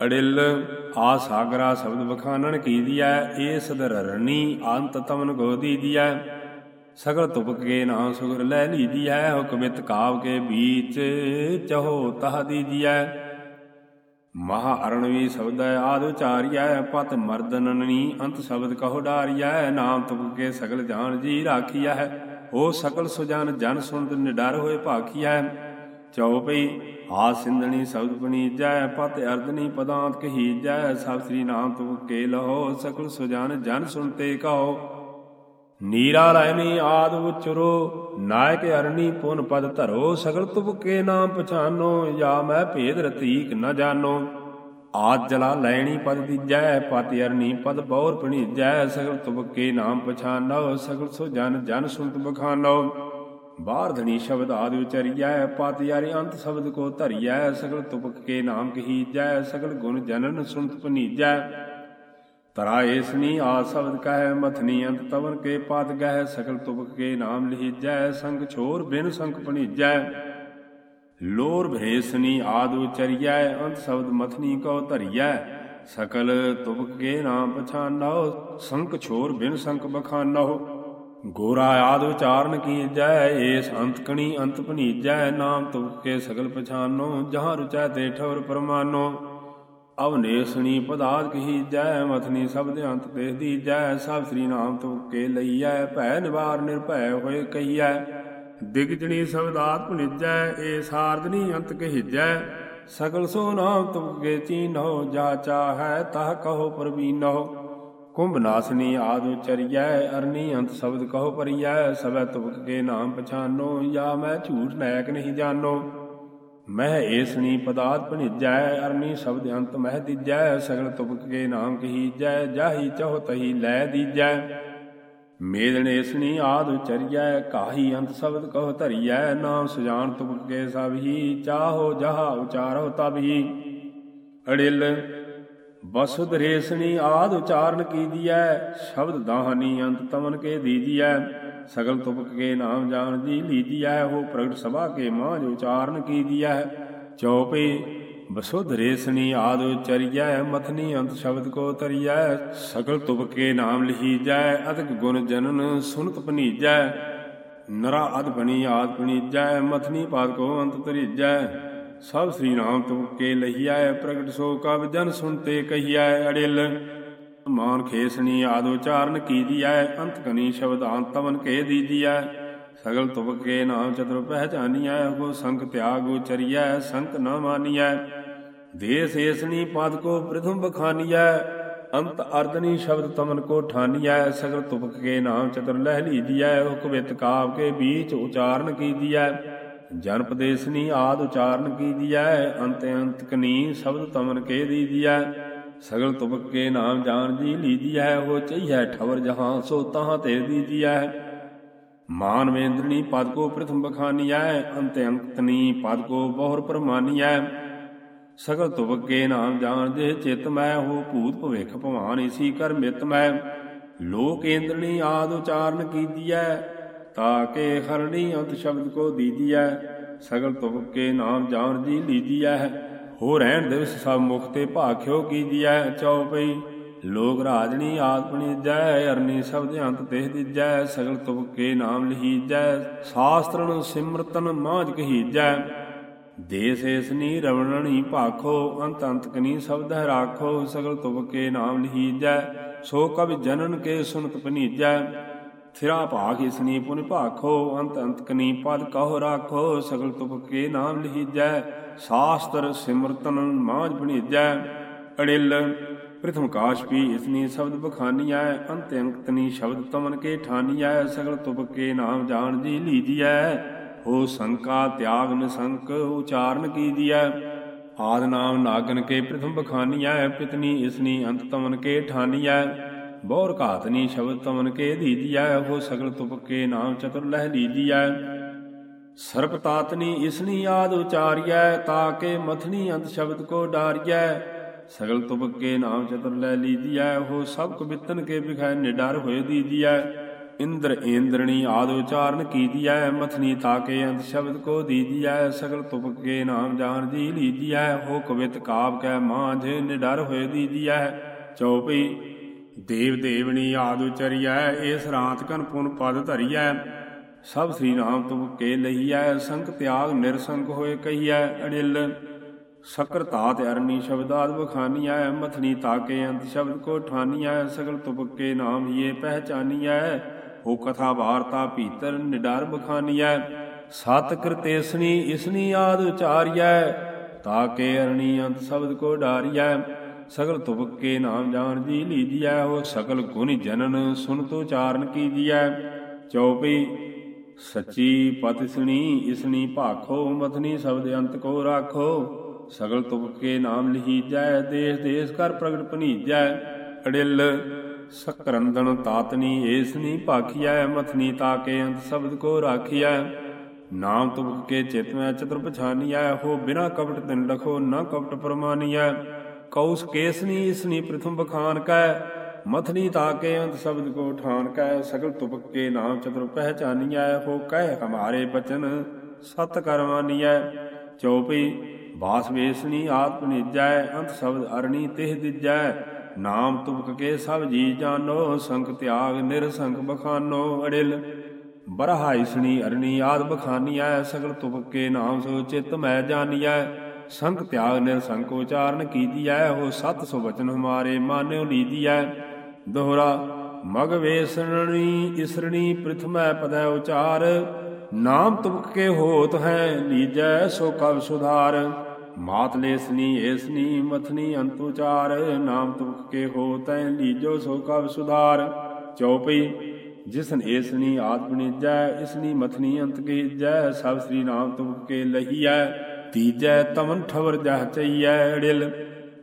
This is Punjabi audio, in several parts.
ਅੜਿਲ, ਆ ਸਾਗਰਾ ਸ਼ਬਦ ਬਖਾਨਣ ਕੀਦੀਐ ਏ ਸਦਰਰਣੀ ਅੰਤ ਤਮਨ ਗੋ ਦੀਦੀਐ ਸਗਲ ਤੁਪਕ ਕੇ ਨਾ ਸੁਗਰ ਲੈ ਲੀਦੀਐ ਹੁਕਮਿਤ ਕਾਵ ਕੇ ਬੀਚ ਚਹੋ ਤਹ ਦੀਦੀਐ ਮਹਾ ਅਰਣਵੀ ਸ਼ਬਦ ਆਦ ਉਚਾਰੀਐ, ਪਤ ਮਰਦਨਨੀ ਅੰਤ ਸ਼ਬਦ ਕਹੋ ਡਾਰੀਐ। ਨਾਮ ਤੁਕ ਕੇ ਸਗਲ ਜਾਨ ਜੀ ਰਾਖੀਐ, ਹੋ ਸਕਲ ਸੁਜਾਨ ਜਨ ਸੁਣਦ ਨਿਡਰ ਹੋਏ ਭਾਖੀਐ। ਚਉਪਈ, ਆ ਸਿੰਧਣੀ ਸ਼ਬਦ ਪਨੀਜੈ ਪਤ ਅਰਦਨੀ ਪਦਾਂਤ ਕਹੀਜੈ, ਸਭ ਸ੍ਰੀ ਨਾਮ ਤੁਕ ਕੇ ਲਹੋ, ਸਕਲ ਸੁਜਾਨ ਜਨ ਸੁਣਤੇ ਕਹੋ। ਨੀਰਾ ਲੈਨੀ ਆਦ ਉਚਰੋ ਨਾਇਕ ਅਰਣੀ ਪੁਨ ਪਦ ਧਰੋ ਸਗਲ ਤੁਬਕੇ ਨਾਮ ਪਛਾਨੋ, ਯਾ ਮੈਂ ਭੇਦ ਰਤੀਕ ਨ ਜਾਣੋ ਆਦ ਜਲਾ ਲੈਣੀ ਪਦ ਦੀਜੈ, ਪਤ ਅਰਣੀ ਪਦ ਬੌਰ ਪਣੀਜੈ ਸਗਲ ਤੁਬਕੇ ਨਾਮ ਪਛਾਨੋ ਸਗਲ ਸੋ ਜਨ ਜਨ ਸੁਨਤ ਬਖਾਨੋ ਬਾਹਰ ਧਣੀ ਸ਼ਬਦ ਆਦ ਉਚਰੀਐ ਪਤ ਯਾਰੀ ਅੰਤ ਸ਼ਬਦ ਕੋ ਧਰੀਐ, ਸਗਲ ਤੁਪਕ ਕੇ ਨਾਮ ਕਹੀਜੈ, ਸਗਲ ਗੁਣ ਜਨਨ ਸੁਨਤ ਪਨੀਜੈ ਤਰਾ ਏਸਨੀ ਆ ਸ਼ਬਦ ਕਹਿ, ਮਥਨੀ ਅੰਤ ਤਵਨ ਕੇ ਪਾਤ ਗਹਿ ਸਕਲ ਤੁਬਕ ਕੇ ਨਾਮ ਲਿਹੀਜੈ, ਸੰਗ ਛੋਰ ਬਿਨ ਸੰਗ ਪਣੀਜੈ ਲੋਰ ਭੇਸਨੀ ਆਦ ਉਚਰੀਐ, ਅੰਤ ਸ਼ਬਦ ਮਥਨੀ ਕੋ ਧਰੀਐ ਸਕਲ ਤੁਬਕ ਕੇ ਨਾਮ ਪਛਾਨੋ ਸੰਕ ਛੋਰ ਬਿਨ ਸੰਕ ਬਖਾਨੋ। ਗੋਰਾ ਆਦ ਵਿਚਾਰਨ ਕੀਜੈ ਏਸ ਅੰਤ ਕਣੀ ਅੰਤ ਭਨੀਜੈ ਨਾਮ ਤੁਬਕ ਸਗਲ ਪਛਾਨੋ, ਜਹਾਂ ਰੁਚੈ ਤੇ ਠੌਰ ਪਰਮਾਨੋ। ਅਵਨੇਸਣੀ ਪਦਾਰਥ ਕਹੀ ਜੈ ਮਥਨੀ ਸ਼ਬਦ ਅੰਤ ਤੇ ਦੀਜੈ, ਸਭ ਸ੍ਰੀ ਨਾਮ ਤੁਕੇ ਲਈਐ, ਭੈ ਨਿਵਾਰ ਨਿਰਭੈ ਹੋਏ ਕਹੀਐ ਦਿਗਜਣੀ ਸ਼ਬਦਾਤ ਭੁਨਿਜੈ ਏ ਸਾਰਦਨੀ ਅੰਤ ਕਹੀਜੈ। ਸਗਲ ਸੋ ਨਾਮ ਤੁਕੇ ਚੀਨੋ ਜਾ ਚਾਹੈ ਤਹ ਕਹੋ ਪਰਬੀਨੋ ਕੁੰਭ ਨਾਸਨੀ ਆਦ ਉਚਰੀਐ, ਅਰਨੀ ਅੰਤ ਸ਼ਬਦ ਕਹੋ ਪਰੀਐ, ਸਭੈ ਤੁਕ ਕੇ ਨਾਮ ਪਛਾਨੋ, ਜਾਂ ਮੈਂ ਝੂਠ ਨਾਇਕ ਨਹੀਂ ਜਾਣੋ। ਮਹਿ ਏਸਣੀ ਪਦਾਤ ਭਣਿਜੈ, ਅਰਨੀ ਸ਼ਬਦ ਅੰਤ ਮਹਿ ਦੀਜੈ, ਸਗਲ ਤੁਪਕ ਕੇ ਨਾਮ ਕਹੀਜੈ, ਜਾਹੀ ਚਹੁ ਤਹੀ ਲੈ ਦੀਜੈ। ਮੇਦਨ ਏਸਣੀ ਆਦ ਉਚਰੀਐ, ਕਾਹੀ ਅੰਤ ਸ਼ਬਦ ਕਹੋ ਧਰੀਐ, ਨਾਮ ਸੁਜਾਨ ਤੁਪਕ ਕੇ ਸਭ ਹੀ, ਚਾਹੋ ਜਹਾ ਉਚਾਰੋ ਤਬ ਹੀ। ਅੜਿਲ ਬਸੁਧ ਰੇਸਣੀ ਆਦ ਉਚਾਰਨ ਕੀਦੀਐ ਸ਼ਬਦ ਦਾਹਨੀ ਅੰਤ ਤਮਨ ਕੇ ਦੀਜੀਐ ਸਗਲ ਤੁਪਕ ਕੇ ਨਾਮ ਜਾਣ ਜੀ ਲੀਜੀਐ ਹੋ ਪ੍ਰਗਟ ਸਭਾ ਕੇ ਮਾਝ ਉਚਾਰਨ ਕੀਜੀਐ ਚਉਪਈ ਬਸੁਧ ਰੇਸਣੀ ਆਦ ਉਚਰੀਐ, ਮਥਨੀ ਅੰਤ ਸ਼ਬਦ ਕੋ ਤਰੀਐ? ਸਗਲ ਤੁਪਕ ਕੇ ਨਾਮ ਲਿਹੀਜੈ ਅਦਕ ਗੁਣ ਜਨਨ ਸੁਨਤ ਪਨੀਜੈ। ਨਰਾ ਅਦ ਬਣੀ ਆਦ ਪਣੀਜੈ ਮਥਨੀ ਪਾਦ ਕੋ ਅੰਤ ਤਰੀਜੈ। ਸਭ ਸ੍ਰੀ ਨਾਮ ਤੁਕੇ ਲਹੀਐ, ਪ੍ਰਗਟ ਸੋ ਕਬ ਜਨ ਸੁਣਤੇ ਕਹੀਐ, ਅੜਿਲ। ਮਾਨ ਖੇਸਣੀ ਆਦ ਉਚਾਰਨ ਕੀਜੀਐ, ਅੰਤ ਕਨੀ ਸ਼ਬਦ ਅੰਤਵਨ ਕੇ ਦੀਜੀਐ। ਸਗਲ ਤੁਬਕੇ ਨਾਮ ਚਤੁਰ ਪਹਿਚਾਨੀਐ ਕੋ ਸੰਕ ਤਿਆਗ ਉਚਰੀਐ ਸੰਕ ਨ ਮਾਨੀਐ। ਦੇਸ ਏਸਣੀ ਪਦ ਕੋ ਪ੍ਰਥਮ ਬਖਾਨੀਐ ਅੰਤ ਅਰਦਨੀ ਸ਼ਬਦ ਤਮਨ ਕੋ ਠਾਨੀਐ। ਸਗਲ ਤੁਬਕ ਕੇ ਨਾਮ ਚਤੁਰ ਲਹਿ ਲੀਜੀਐ ਹੁਕਮਿਤ ਕਾਵ ਕੇ ਬੀਚ ਉਚਾਰਨ ਕੀਜੀਐ। ਜਨ ਪਦੇਸਨੀ ਆਦ ਉਚਾਰਨ ਕੀਜੀਐ ਅੰਤ ਅੰਤ ਕਨੀ ਸ਼ਬਦ ਤਮਨ ਕੇ ਦੀਜੀਐ ਸਗਲ ਤੁਬਕ ਕੇ ਨਾਮ ਜਾਣ ਜੀ ਲੀਜੀਐ ਹੋ ਚਈਐ ਠਵਰ ਜਹਾਂ ਸੋ ਤਹਾਂ ਤੇ ਦੀਜੀਐ ਮਾਨ ਵੇਂਦਰਣੀ ਪਦ ਕੋ ਪ੍ਰਥਮ ਬਖਾਨੀਐ? ਅੰਤ ਅੰਤਨੀ ਪਦ ਕੋ ਬਹੁਰ ਪਰਮਾਨੀਐ। ਸਗਲ ਤੁਬਕੇ ਨਾਮ ਜਾਣ ਜੇ ਚਿਤ ਮੈਂ ਹੋ ਭੂਤ ਭਵਿਖ ਭਵਾਨ ਇਸੀ ਕਰ ਮਿਤ ਮੈਂ। ਲੋਕ ਇੰਦਰਣੀ ਆਦ ਉਚਾਰਨ ਕੀਜੀਐ ਤਾਕੇ ਹਰਣੀ ਅੰਤ ਸ਼ਬਦ ਕੋ ਦੀਜੀਐ, ਸਗਲ ਤੁਬਕ ਕੇ ਨਾਮ ਜਾਣ ਜੀ ਲੀਜੀਐ। ਹੋ ਰਹਿਣ ਦਿਵਸ ਸਭ ਮੁਖ ਤੇ ਭਾਖਿਓ ਕੀਜੀਐ ਚਉਪਈ ਲੋਕ ਰਾਜਣੀ ਆਤਮਨੀ ਜੈ ਅਰਨੀ ਸ਼ਬਦ ਅੰਤ ਤੇ ਦੀਜੈ, ਸਗਲ ਤੁਬਕ ਕੇ ਨਾਮ ਲਹੀਜੈ ਸ਼ਾਸਤਰਨ ਸਿਮਰਤਨ ਮਾਝ ਕਹੀਜੈ। ਦੇਸ ਏਸਨੀ ਰਵਣਣੀ ਭਾਖੋ, ਅੰਤ ਅੰਤ ਕਨੀ ਸ਼ਬਦ ਰਾਖੋ, ਸਗਲ ਤੁਬਕ ਕੇ ਨਾਮ ਲਹੀਜੈ ਸੋ ਕਬ ਜਨਨ ਕੇ ਸੁਨਤ ਪਨੀਜੈ। ਥਿਰਾ ਭਾਗ ਇਸਨੀ ਪੁਨ ਭਾਖੋ, ਅੰਤ ਅੰਤ ਕਨੀ ਪਦ ਕਹੋ ਰਾਖੋ, ਸਗਲ ਤੁਪ ਕੇ ਨਾਮ ਲਿਹੀਜੈ ਸਾਸਤਰ ਸਿਮਰਤਨ ਮਾਝ ਬਣੀਜੈ। ਅੜਿਲ, ਪ੍ਰਥਮ ਕਾਸ਼ ਪੀ ਇਸਨੀ ਸ਼ਬਦ ਬਖਾਨੀਐ, ਅੰਤ ਅੰਕਤਨੀ ਸ਼ਬਦ ਤਮਨ ਕੇ ਠਾਨੀਐ, ਸਗਲ ਤੁਪ ਕੇ ਨਾਮ ਜਾਣ ਜੀ ਲੀਜੀਐ। ਹੋ ਸੰਕਾ ਤਿਆਗ ਨਿਸੰਕ ਉਚਾਰਨ ਕੀਜੀਐ। ਆਦ ਨਾਮ ਨਾਗਨ ਕੇ ਪ੍ਰਥਮ ਬਖਾਨੀਐ, ਪਿਤਨੀ ਇਸਨੀ ਅੰਤ ਤਮਨ ਕੇ ਠਾਨੀਐ। ਬੌਰ ਘਾਤਨੀ ਸ਼ਬਦ ਤਮਨ ਕੇ ਦੀਜੀਐ ਹੋ ਸਗਲ ਤੁਪਕੇ ਨਾਮ ਚਤੁਰ ਲਹਿ ਲੀਜੀਐ। ਸਰਪ ਤਾਤਨੀ ਇਸਨੀ ਆਦ ਉਚਾਰੀਐ ਤਾਕੇ ਮਥਨੀ ਅੰਤ ਸ਼ਬਦ ਕੋ ਡਾਰੀਐ। ਸਗਲ ਤੁਪਕੇ ਨਾਮ ਚਤੁਰ ਲੈ ਲੀਜੀਐ ਹੋ ਸਭ ਕੋ ਬਿਤਨ ਕੇ ਬਿਖੈ ਨਿਡਰ ਹੋਏ ਦੀਜੀਐ। ਇੰਦਰ ਇੰਦਰਣੀ ਆਦ ਉਚਾਰਨ ਕੀਜੀਐ ਮਥਨੀ ਤਾਕੇ ਅੰਤ ਸ਼ਬਦ ਕੋ ਦੀਜੀਐ। ਸਗਲ ਤੁਪਕ ਕੇ ਨਾਮ ਜਾਣ ਜੀ ਲੀਜੀਐ ਹੋ ਕਵਿਤ ਕਾਬ ਕੈ ਮਾਂਝ ਨਿਡਰ ਹੋਏ ਦੀਜੀਐ। ਚਉਪਈ ਦੇਵ ਦੇਵਣੀ ਆਦ ਉਚਰੀਐ ਏ ਰਾਤ ਕਨ ਪੁਨ ਪਦ ਧਰੀਐ। ਸਭ ਸ੍ਰੀ ਰਾਮ ਤੁਮ ਕੇ ਲਈਐ ਸੰਕ ਤਿਆਗ ਨਿਰਸੰਕ ਹੋਏ ਕਹੀਐ, ਅੜਿਲ। ਸਕਰ ਤਾਤ ਅਰਨੀ ਸ਼ਬਦਾਦ ਬਖਾਨੀਐ ਮਥਨੀ ਤਾਕੇ ਅੰਤ ਸ਼ਬਦ ਕੋ ਠਾਨੀਐ, ਸਗਲ ਤੁਪਕੇ ਨਾਮ ਹੀਏ ਪਹਿਚਾਨੀਐ। ਹੋ ਕਥਾ ਵਾਰਤਾ ਭੀਤਰ ਨਿਡਰ ਬਖਾਨੀਐ ਸਤ ਕਰਤੇਸਨੀ ਇਸਨੀ ਆਦ ਉਚਾਰੀਐ, ਤਾਕੇ ਅਰਣੀ ਅੰਤ ਸ਼ਬਦ ਕੋ ਡਾਰੀਐ। ਸਗਲ ਤੁਪਕੇ ਨਾਮ ਜਾਣ ਜੀ ਲੀਜੀਐ ਹੋ ਸਕਲ ਗੁਣ ਜਨਨ ਸੁਨ ਤੋ ਚਾਰਨ ਕੀਜੀਐ। ਚਉਪਈ ਸੱਚੀ ਪਤਿਸਣੀ ਇਸਨੀ ਭਾਖੋ, ਮਥਨੀ ਸ਼ਬਦ ਅੰਤ ਕੋ ਰਾਖੋ। ਸਗਲ ਤੁਪਕੇ ਨਾਮ ਲਹੀਜੈ ਦੇਸ ਦੇਸ ਕਰ ਪ੍ਰਗਟ ਭਨੀਜੈ ਅੜਿਲ ਸਕਰੰਦਨ ਤਾਤਨੀ, ਏਸਨੀ ਭਾਖੀਐ, ਮਥਨੀ ਤਾਕੇ ਅੰਤ ਸ਼ਬਦ ਕੋ ਰਾਖੀਐ। ਨਾਮ ਤੁਪਕ ਕੇ ਚਿਤ ਮੈਂ ਚਤੁਰ ਪਛਾਨੀਐ ਹੋ ਬਿਨਾ ਕਪਟ ਤਿਨ ਲਖੋ, ਨਾ ਕਪਟ ਪਰਮਾਨੀਐ। ਕਉਸ ਕੇਸਨੀ ਇਸਨੀ ਪ੍ਰਥਮ ਬਖਾਨ ਕੈ ਮਥਨੀ ਤਾਕੇ ਅੰਤ ਸ਼ਬਦ ਕੋ ਠਾਨ ਕੈ, ਸਗਲ ਤੁਪਕ ਕੇ ਨਾਮ ਚਤੁਰ ਪਹਿਚਾਨੀਐ, ਹੋ ਕਹਿ ਹਮਾਰੇ ਬਚਨ ਸਤ ਕਰਮਾਨੀਐ ਚਉਪਈ ਬਾਸ ਵੇਸਨੀ ਆਤਮ ਨਿਜੈ, ਅੰਤ ਸ਼ਬਦ ਅਰਣੀ ਤਿਹ ਦਿਜੈ। ਨਾਮ ਤੁਮਕ ਕੇ ਸਭ ਜੀ ਜਾਨੋ ਸੰਖ ਤਿਆਗ ਨਿਰਸੰਖ ਬਖਾਨੋ, ਅੜਿਲ। ਬਰਹਾਇਸਣੀ ਅਰਣੀ ਆਦ ਬਖਾਨੀਐ, ਸਗਲ ਤੁਮਕ ਕੇ ਨਾਮ ਸੋ ਚਿਤ ਮੈਂ ਜਾਨੀਐ। ਸੰਖ ਤਿਆਗ ਨਿਰਸੰਖ ਉਚਾਰਨ ਕੀਜੀਐ ਹੋ ਸਤ ਸੋ ਬਚਨ ਹਮਾਰੇ ਮਾਨਿਓ ਲੀਜੀਐ ਦੋਹਰਾ, ਮਗ ਵੇਸਣੀ ਇਸਰਣੀ ਪ੍ਰਥਮੈ ਪਦੈ ਉਚਾਰ, ਨਾਮ ਤੁਮਕ ਕੇ ਹੋਤ ਹੈ, ਲੀਜੈ ਸੋ ਕਬ ਸੁਧਾਰ। ਮਾਤ ਲੇਸਨੀ, ਏਸਨੀ, ਮਥਨੀ ਅੰਤੁਚਾਰ ਨਾਮ ਤੁਮਕ ਕੇ ਹੋ ਤੈ ਲੀਜੋ ਸੋ ਕਬ ਸੁਧਾਰ। ਚਉਪਈ, ਜਿਸਨ ਏਸਨੀ ਆਤਮ ਇਸਨੀ ਮਥਨੀ ਅੰਤ ਕੀ ਜੈ ਸਭ ਸ੍ਰੀ ਨਾਮ ਤੁਮਕ ਕੇ ਲਹੀਐ ਤੀਜੈ ਤਮਨ ਠਵਰ ਜਹ ਚਈਐ ਅੜਿਲ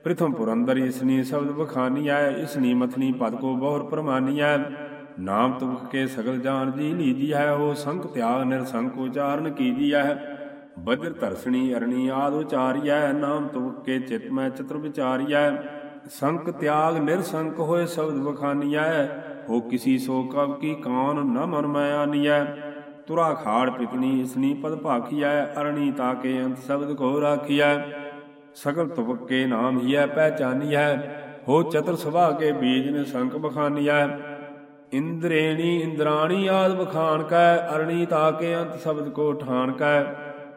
ਪ੍ਰਥਮ ਪੁਰੰਦਰ ਇਸਨੀ ਸ਼ਬਦ ਬਖਾਨੀਐ ਇਸਨੀ ਮਥਨੀ ਪਦ ਕੋ ਬਹੁਰ ਪ੍ਰਮਾਨੀਐ। ਨਾਮ ਤੁਮਕ ਕੇ ਸਗਲ ਜਾਣ ਜੀ ਲੀਜੀ ਹੈ ਹੋ ਸੰਕ ਤਿਆਗ ਨਿਰਸੰਕ ਉਚਾਰਨ ਕੀਜੀਐ। ਬਦਰ ਧਰਸਣੀ ਅਰਣੀ ਆਦ ਉਚਾਰੀਐ, ਨਾਮ ਤੁਮਕ ਕੇ ਚਿਤ ਮੈਂ ਚਤੁਰ ਵਿਚਾਰੀਐ। ਸੰਕ ਤਿਆਗ ਨਿਰਸੰਕ ਹੋਏ ਸ਼ਬਦ ਬਖਾਨੀਐ ਹੋ ਕਿਸੀ ਸੋ ਕਬ ਕੀ ਕੌਣ ਨ ਮਨ ਮੈਂ ਆਨੀਐ। ਤੁਰਾ ਖਾੜ ਪਿਤਨੀ, ਇਸਨੀ ਪਦ ਭਾਖੀਐ, ਅਰਣੀ ਤਾਕੇ ਅੰਤ ਸ਼ਬਦ ਕੋ ਰਾਖੀਐ। ਸਗਲ ਤੁਪਕੇ ਨਾਮ ਹੀਐ, ਪਹਿਚਾਨੀਐ। ਹੋ ਚਤੁਰ ਸੁਭਾ ਕੇ ਬੀਜ ਨੇ ਸੰਕ ਬਖਾਨੀਐ। ਇੰਦਰੇਣੀ, ਇੰਦਰਾਣੀ ਆਦ ਬਖਾਨ ਕੈ, ਅਰਣੀ ਤਾਕੇ ਅੰਤ ਸ਼ਬਦ ਕੋ ਠਾਨ ਕੈ।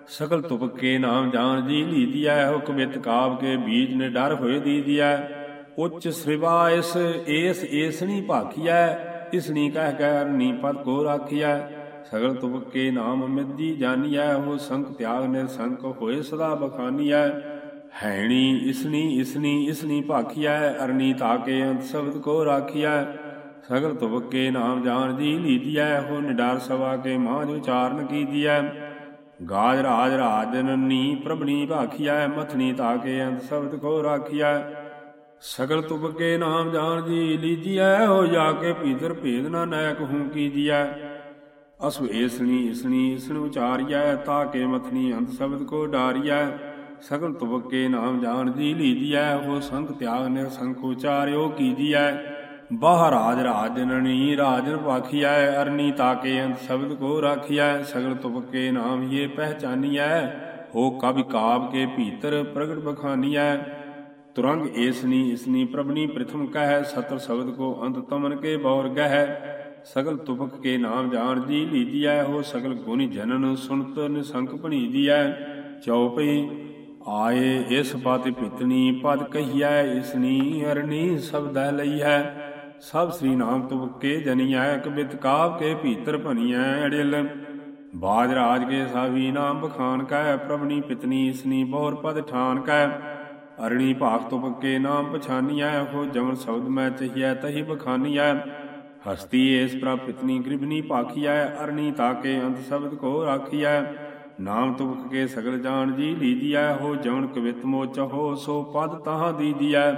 ਸਕਲ ਤੁਪਕੇ ਨਾਮ ਜਾਣ ਜੀ ਲੀਦੀਐ ਹੁਕਮਿਤ ਕਾਬ ਕੇ ਬੀਜ ਨੇ ਡਰ ਹੋਏ ਦੀਦੀਐ ਉੱਚ ਸ੍ਰਿਵਾ ਇਸ, ਏਸ ਏਸਣੀ ਭਾਖੀਐ, ਇਸਣੀ ਕਹਿ ਕੈ ਅਰਣੀ ਪਦ ਕੋ ਰਾਖੀਐ। ਸਗਲ ਤੁਪਕੇ ਨਾਮ ਮਿੱਦੀ ਜਾਨੀਐ ਹੋ ਸੰਕ ਤਿਆਗ ਨੇ ਸੰਕ ਹੋਏ ਸਦਾ ਬਖਾਨੀਐ। ਹੈਣੀ ਇਸਨੀ ਇਸਨੀ ਇਸਨੀ ਭਾਖੀਐ, ਅਰਣੀ ਤਾਕੇ ਅੰਤ ਸ਼ਬਦ ਕੋ ਰਾਖੀਐ। ਸਗਲ ਤੁਪਕੇ ਨਾਮ ਜਾਣ ਜੀ ਲੀਦੀਐ ਹੋ ਨਿਡਾਰ ਸਵਾ ਕੇ ਮਾਝ ਉਚਾਰਨ ਕੀਦੀਐ ਗਾਜ ਰਾਜ ਰਾਜਨਨੀ ਪ੍ਰਭਨੀ ਭਾਖੀਐ ਮਥਨੀ ਤਾਕੇ ਅੰਤ ਸ਼ਬਦ ਕੋ ਰਾਖੀਐ। ਸਗਲ ਤੁਪਕੇ ਨਾਮ ਜਾਣ ਜੀ ਲੀਜੀਐ ਹੋ ਜਾ ਕੇ ਭੀਤਰ ਭੇਦ ਨਾ ਨਾਇਕ ਹੂੰ ਕੀਜੀਐ ਅਸੁ ਏਸਣੀ, ਇਸਣੀ ਇਸਨ ਉਚਾਰੀਐ ਤਾਕੇ ਮਥਨੀ ਅੰਤ ਸ਼ਬਦ ਕੋ ਡਾਰੀਐ, ਸਗਲ ਤੁਪਕੇ ਨਾਮ ਜਾਣ ਜੀ ਲੀਜੀਐ ਹੋ ਸੰਤ ਤਿਆਗ ਨੇ ਸੰਖ ਉਚਾਰਿਓ ਕੀਜੀਐ। ਬਾਹ ਰਾਜ ਰਾਜਨਣੀ ਰਾਜਨ ਪਾਖੀਐ, ਅਰਨੀ ਤਾਕੇ ਅੰਤ ਸ਼ਬਦ ਕੋ ਰਾਖੀਐ, ਸਗਲ ਤੁਪਕੇ ਨਾਮ ਹੀਏ ਪਹਿਚਾਨੀਐ, ਹੋ ਕਵਿ ਕਾਬ ਕੇ ਭੀਤਰ ਪ੍ਰਗਟ ਬਖਾਨੀਐ। ਤੁਰੰਗ ਏਸਨੀ ਇਸਨੀ ਪ੍ਰਭਨੀ ਪ੍ਰਥਮ ਕਹਿ, ਸਤਰ ਸ਼ਬਦ ਕੋ ਅੰਤ ਤਮਨ ਕੇ ਬੌਰ ਗਹਿ ਸਗਲ ਤੁਪਕ ਕੇ ਨਾਮ ਜਾਣ ਜੀ ਲੀਜੀਐ ਹੋ ਸਗਲ ਗੁਣੀ ਜਨਨ ਸੁਨਤ ਨਿਸੰਕ ਭਣੀਜੀਐ ਚਉਪਈ ਆਏ। ਇਸ ਪਤ ਪਿਤਨੀ, ਪਦ ਕਹੀਐ ਇਸਨੀ ਅਰਣੀ ਸ਼ਬਦੈ ਲਈਐ। ਸਭ ਸ੍ਰੀ ਨਾਮ ਤੁਪਕੇ ਜਨੀਐ ਕਬਿਤ ਕਾਵ ਕੇ ਭੀਤਰ ਭਨੀਐ ਅੜਿਲ। ਬਾਜ ਰਾਜ ਕੇ ਸਾਵੀ ਨਾਮ ਬਖਾਨ ਕੈ, ਪ੍ਰਭਨੀ ਪਿਤਨੀ ਇਸਨੀ ਬਹੁਰ ਪਦ ਠਾਨ ਕੈ। ਅਰਣੀ ਭਾਖ ਤੁਪਕੇ ਨਾਮ ਪਛਾਨੀਐ ਹੋ ਜਮਨ ਸ਼ਬਦ ਮੈਂ ਚਹੀਐ, ਤਹੀ ਬਖਾਨੀਐ। ਹਸਤੀ ਏਸ ਪ੍ਰਭ ਪਿਤਨੀ ਗ੍ਰਿਭਨੀ ਭਾਖੀਐ ਅਰਣੀ ਤਾਕੇ ਅੰਤ ਸ਼ਬਦ ਕੋ ਰਾਖੀਐ। ਨਾਮ ਤੁਪਕ ਕੇ ਸਗਲ ਜਾਣ ਜੀ ਲੀਜੀਐ, ਹੋ ਜਮਨ ਕਵਿਤ ਮੋਚ ਹੋ ਸੋ ਪਦ ਤਹਾਂ ਦੀਜੀਐ।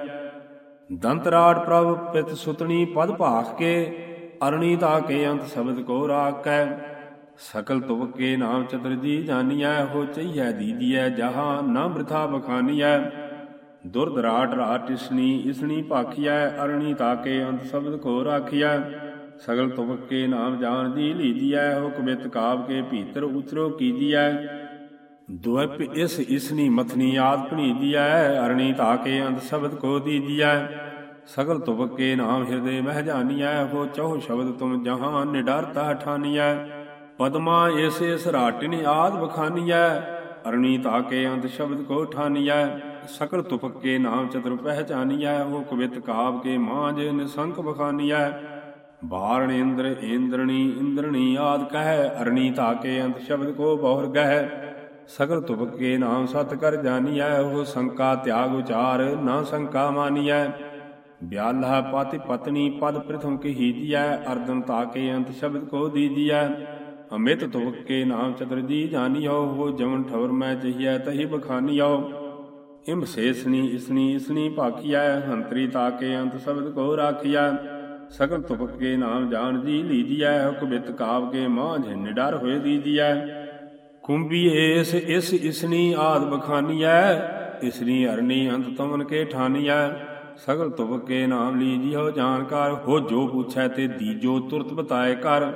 ਦੰਤਰਾੜ ਪ੍ਰਭ ਪਿਤ ਸੁਤਣੀ ਪਦ ਭਾਖ ਕੇ, ਅਰਣੀ ਤਾਕੇ ਅੰਤ ਸ਼ਬਦ ਕੋ ਰਾਖੈ। ਸਕਲ ਤੁਪਕੇ ਨਾਮ ਚਤੁਰ ਜੀ ਜਾਨੀਐ, ਹੋ ਚਈਐ ਦੀਜੀਐ, ਜਹਾਂ ਨਾ ਬ੍ਰਿਥਾ ਬਖਾਨੀਐ। ਦੁਰਦਰਾਟ ਰਾਟਿਸਨੀ ਇਸਣੀ ਭਾਖੀਐ, ਅਰਣੀ ਤਾਕੇ ਅੰਤ ਸ਼ਬਦ ਕੋ ਰਾਖੀਐ ਸਗਲ ਤੁਮਕ ਨਾਮ ਜਾਣ ਜੀ ਲੀਜੀਐ ਹੋ ਕਬਿਤ ਕਾਵ ਕੇ ਭੀਤਰ ਉਤਰੋ ਕੀਜੀਐ। ਦੁਇਪ ਇਸ ਇਸਨੀ ਮਥਨੀ ਆਦ ਭਣੀਜੀਐ, ਅਰਣੀ ਤਾਕੇ ਅੰਤ ਸ਼ਬਦ ਕੋ ਦੀਜੀਐ। ਸਗਲ ਤੁਮਕ ਕੇ ਨਾਮ ਹਿਰਦੇ ਮਹਿ ਜਾਨੀਐ ਹੋ ਚਹੁ ਸ਼ਬਦ ਤੁਮ ਜਹਾਂ ਨਿਡਰਤਾ ਠਾਨੀਐ। ਪਦਮਾ ਇਸ ਇਸ ਰਾਟਿਨ ਆਦ ਬਖਾਨੀਐ ਅਰਣੀ ਤਾਕੇ ਅੰਤ ਸ਼ਬਦ ਕੋ ਠਾਨੀਐ। ਸਕਲ ਤੁਪਕ ਕੇ ਨਾਮ ਚਤੁਰ ਪਹਿਚਾਨੀਐ, ਉਹ ਕਵਿਤ ਕਾਵ ਕੇ ਮਾਂਜ ਨਿਸੰਕ ਬਖਾਨੀਐ। ਬਾਰਣ ਇੰਦਰ ਇੰਦਰਣੀ ਇੰਦਰਣੀ ਆਦ ਕਹਿ, ਅਰਣੀ ਤਾਕੇ ਅੰਤ ਸ਼ਬਦ ਕੋ ਬਹੁਰ ਗਹਿ। ਸਗਲ ਤੁਪਕ ਕੇ ਨਾਮ ਸਤ ਕਰ ਜਾਨੀਐ, ਉਹ ਸੰਕਾ ਤਿਆਗ ਉਚਾਰ ਨਾ ਸੰਕਾ ਮਾਨੀਐ। ਬਿਆਲਾ ਪਤਿ ਪਤਨੀ ਪਦ ਪ੍ਰਥਮ ਕੀ ਹੀਜੀਐ ਅਰਦਨ ਤਾਕੇ ਅੰਤ ਸ਼ਬਦ ਕੋ ਦੀਜੀਐ ਅਮਿਤ ਤੁਪਕ ਕੇ ਨਾਮ ਚਤੁਰ ਜੀ ਜਾਨੀਓ ਹੋ ਜਮਨ ਠਵਰ ਮੈਂ ਜਹੀਐ, ਤਹੀ ਬਖਾਨੀਓ ਇਮ ਸੇਸਨੀ ਇਸਨੀ ਇਸਨੀ ਭਾਕੀਐ, ਹੰਤਰੀ ਤਾਕੇ ਅੰਤ ਸ਼ਬਦ ਕੋ ਰਾਖੀਐ। ਸਗਲ ਤੁਪਕ ਕੇ ਨਾਮ ਜਾਣ ਜੀ ਲੀਜੀਐ ਹੁਕਮਿਤ ਕਾਵ ਕੇ ਮਾਂਝ ਨਿਡਰ ਹੋਏ ਦੀਜੀਐ। ਕੁੰਭੀ ਏਸ, ਇਸ ਇਸਨੀ ਆਦ ਬਖਾਨੀਐ ਇਸਨੀ ਅਰਨੀ ਅੰਤ ਤਮਨ ਕੇ ਠਾਨੀਐ। ਸਗਲ ਤੁਪਕ ਕੇ ਨਾਮ ਲੀਜੀਓ ਜਾਣਕਾਰ ਹੋ ਜੋ ਪੁੱਛੈ ਤੇ ਦੀਜੋ ਤੁਰਤ ਬਤਾਏ ਕਰ।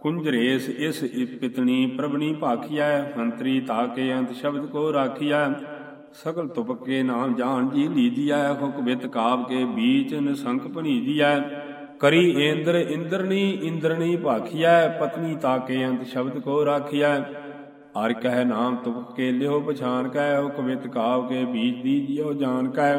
ਕੁੰਜਰੇਸ, ਇਸ ਪਿਤਨੀ ਪ੍ਰਭਨੀ ਭਾਖੀਐ ਹੰਤਰੀ ਤਾਕੇ ਅੰਤ ਸ਼ਬਦ ਕੋ ਰਾਖੀਐ। ਸਗਲ ਤੁਪਕ ਕੇ ਨਾਮ ਜਾਣ ਜੀ ਲੀਜੀਐ ਹੁਕਮਿਤ ਕਾਵ ਕੇ ਬੀਚ ਨਿਸੰਕ ਭਣੀਜੀਐ ਕਰੀ ਇੰਦਰ ਇੰਦਰਨੀ ਇੰਦਰਨੀ ਭਾਖੀਐ, ਪਤਨੀ ਤਾਕੇ ਅੰਤ ਸ਼ਬਦ ਕੋ ਰਾਖੀਐ। ਹਰਿ ਕਹਿ ਨਾਮ ਤੁਪਕ ਕੇ ਲਿਓ ਪਛਾਨ ਕੈ ਹੁਕਮਿਤ ਕਾਵ ਕੇ ਬੀਜ ਦੀਜਿਓ ਜਾਣ ਕੈ